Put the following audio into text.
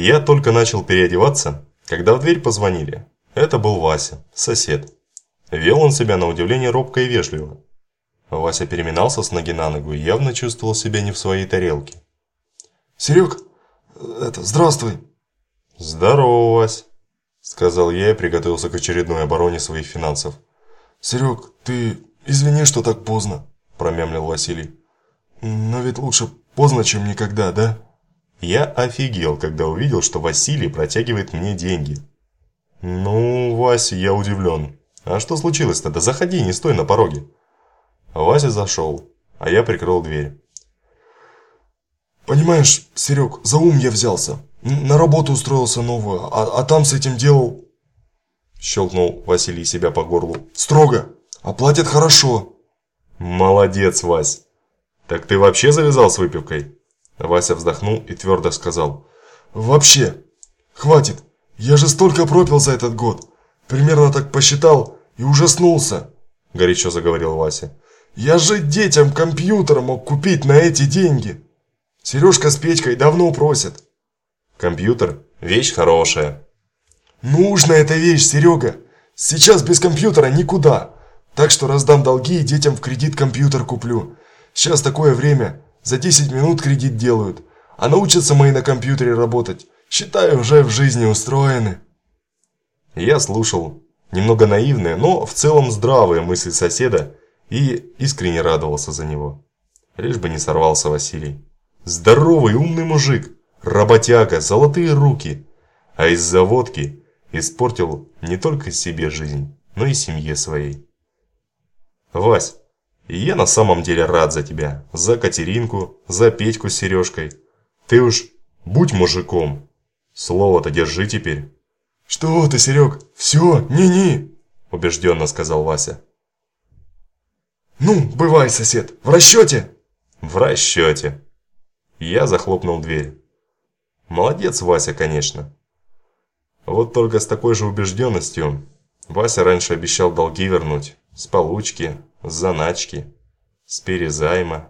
Я только начал переодеваться, когда в дверь позвонили. Это был Вася, сосед. Вел он себя на удивление робко и вежливо. Вася переминался с ноги на ногу и явно чувствовал себя не в своей тарелке. «Серег, это, здравствуй!» «Здорово, Вась!» – сказал я и приготовился к очередной обороне своих финансов. «Серег, ты извини, что так поздно», – промямлил Василий. «Но ведь лучше поздно, чем никогда, да?» Я офигел, когда увидел, что Василий протягивает мне деньги. «Ну, Вася, я удивлен. А что случилось тогда? Заходи, не стой на пороге». Вася зашел, а я прикрыл дверь. «Понимаешь, Серег, за ум я взялся. На работу устроился новую, а, а там с этим делал...» Щелкнул Василий себя по горлу. «Строго. Оплатят хорошо». «Молодец, Вась. Так ты вообще завязал с выпивкой?» Вася вздохнул и твердо сказал. «Вообще. Хватит. Я же столько пропил за этот год. Примерно так посчитал и ужаснулся», горячо заговорил Вася. «Я же детям компьютер мог купить на эти деньги. Сережка с Петькой давно просят». «Компьютер – вещь хорошая». «Нужная эта вещь, Серега. Сейчас без компьютера никуда. Так что раздам долги и детям в кредит компьютер куплю. Сейчас такое время. За 10 минут кредит делают. А научатся мои на компьютере работать. Считаю, уже в жизни устроены». Я слушал немного наивные, но в целом здравые мысли соседа и искренне радовался за него. Лишь бы не сорвался Василий. Здоровый, умный мужик, работяга, золотые руки. А из-за водки испортил не только себе жизнь, но и семье своей. Вась, я на самом деле рад за тебя, за Катеринку, за Петьку с Сережкой. Ты уж будь мужиком. Слово-то держи теперь. «Что ты, Серег? Все, не-не!» – убежденно сказал Вася. «Ну, бывай, сосед, в расчете?» «В расчете». Я захлопнул дверь. Молодец Вася, конечно. Вот только с такой же убежденностью Вася раньше обещал долги вернуть. С получки, с заначки, с перезайма.